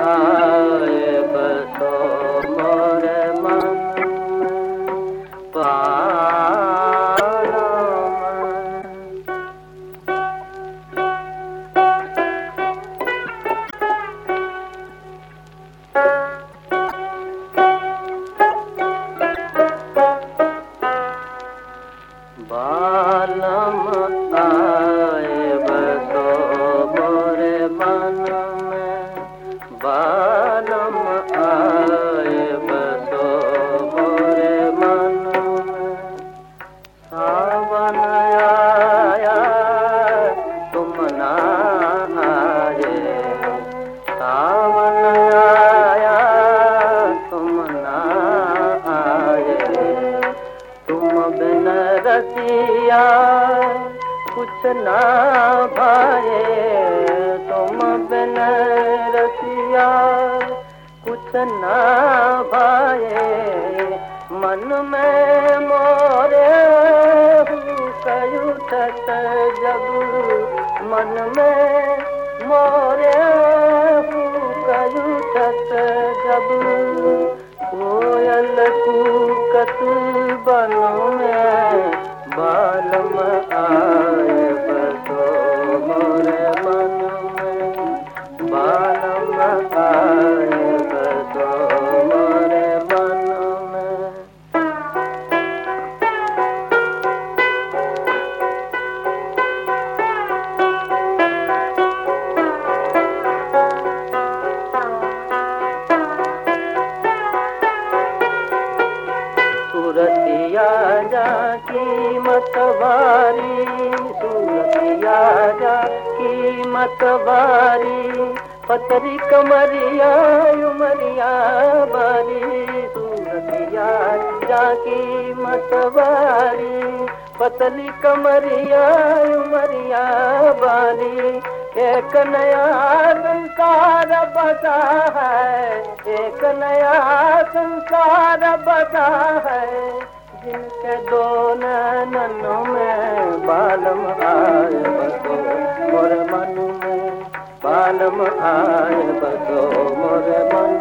Sir मां बालम आए बसो मोरे मन साम न आया तुम ना आए। सावन आया तुम ना आए। तुम बिन रसिया कुछ ना भाए। तुम बिन रसिया कुछ ना भाए, मन में मोरे कयुठत जब मन में मोरे कयुठत जब कोयल कूकत बन में बालम आए कीमत वारी सूरतिया जा कीमत वारी पतरी कमरिया, उमरिया बारी, सूरतिया जा कीमत वारी पतली कमरिया, उमरिया बारी, एक नया संसार बसा है, एक नया संसार बसा है। जिनके दो नैनों में बालम आए बसो मोरे मन में बालम आए बसो मोरे मन